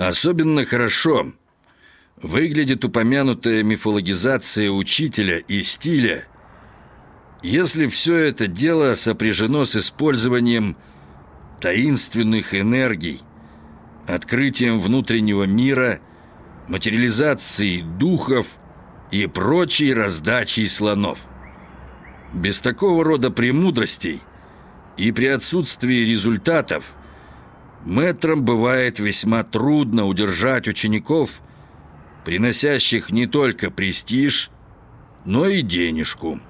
Особенно хорошо выглядит упомянутая мифологизация учителя и стиля, если все это дело сопряжено с использованием таинственных энергий, открытием внутреннего мира, материализацией духов и прочей раздачей слонов. Без такого рода премудростей и при отсутствии результатов мэтрам бывает весьма трудно удержать учеников, приносящих не только престиж, но и денежку.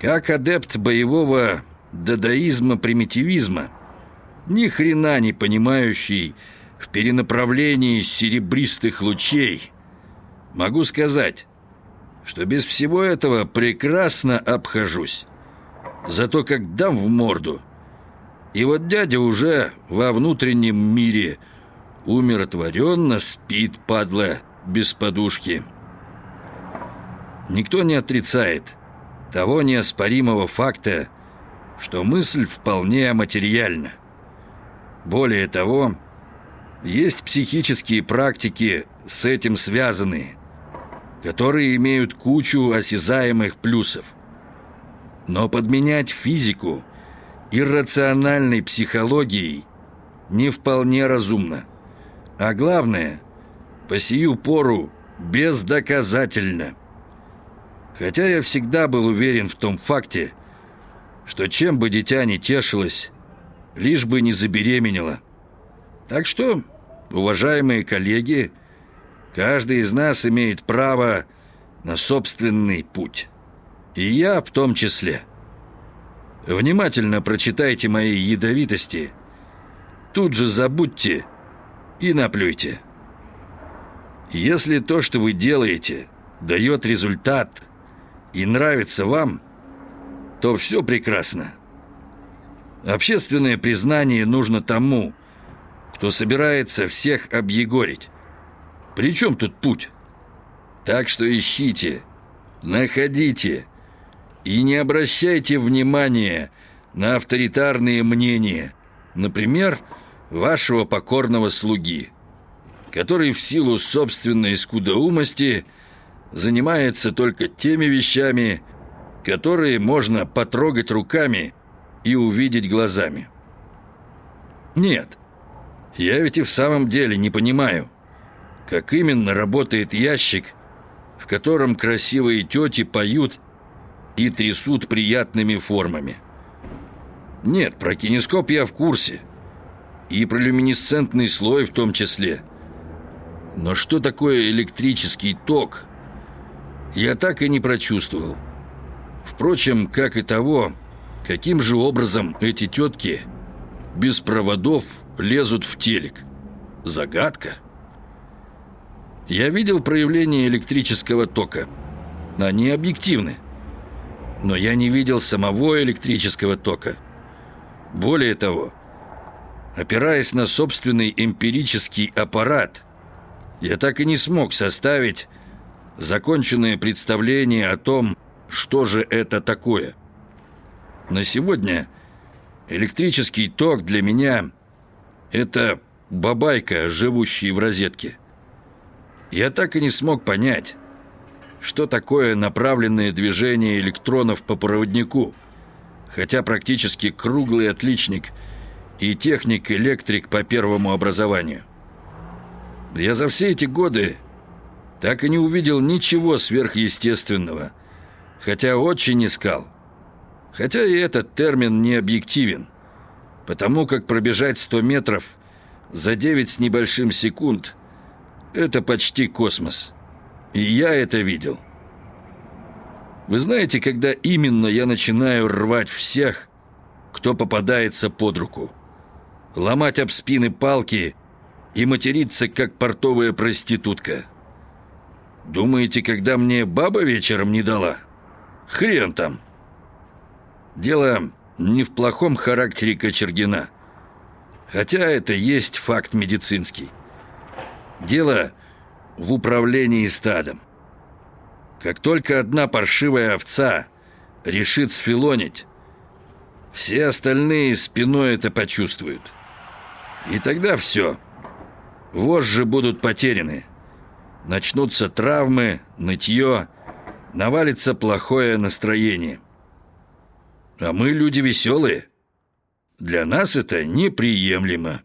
Как адепт боевого дадаизма-примитивизма, ни хрена не понимающий в перенаправлении серебристых лучей, могу сказать, что без всего этого прекрасно обхожусь. Зато как дам в морду. И вот дядя уже во внутреннем мире умиротворенно спит, падла, без подушки. Никто не отрицает того неоспоримого факта, что мысль вполне материальна. Более того, есть психические практики с этим связанные, которые имеют кучу осязаемых плюсов. Но подменять физику иррациональной психологией не вполне разумно. А главное, по сию пору бездоказательно. Хотя я всегда был уверен в том факте, что чем бы дитя не тешилось, лишь бы не забеременела. Так что, уважаемые коллеги, каждый из нас имеет право на собственный путь. И я в том числе. Внимательно прочитайте мои ядовитости, тут же забудьте и наплюйте. Если то, что вы делаете, дает результат и нравится вам, то все прекрасно. Общественное признание нужно тому, кто собирается всех объегорить. Причем тут путь? Так что ищите, находите и не обращайте внимания на авторитарные мнения, например, вашего покорного слуги, который в силу собственной скудоумости занимается только теми вещами, которые можно потрогать руками и увидеть глазами. Нет, я ведь и в самом деле не понимаю, как именно работает ящик, в котором красивые тети поют и трясут приятными формами. Нет, про кинескоп я в курсе. И про люминесцентный слой в том числе. Но что такое электрический ток, я так и не прочувствовал. Впрочем, как и того, каким же образом эти тетки без проводов лезут в телек. Загадка. Я видел проявление электрического тока. Они объективны. Но я не видел самого электрического тока. Более того, опираясь на собственный эмпирический аппарат, я так и не смог составить законченное представление о том, что же это такое. На сегодня электрический ток для меня – это бабайка, живущий в розетке. Я так и не смог понять, что такое направленное движение электронов по проводнику, хотя практически круглый отличник и техник-электрик по первому образованию. Я за все эти годы так и не увидел ничего сверхъестественного – хотя очень искал. Хотя и этот термин не объективен, потому как пробежать 100 метров за 9 с небольшим секунд – это почти космос. И я это видел. Вы знаете, когда именно я начинаю рвать всех, кто попадается под руку? Ломать об спины палки и материться, как портовая проститутка. Думаете, когда мне баба вечером не дала?» Хрен там. Дело не в плохом характере Кочергина. Хотя это есть факт медицинский. Дело в управлении стадом. Как только одна паршивая овца решит сфилонить, все остальные спиной это почувствуют. И тогда все. вожжи будут потеряны. Начнутся травмы, нытье, навалится плохое настроение. А мы люди веселые. Для нас это неприемлемо.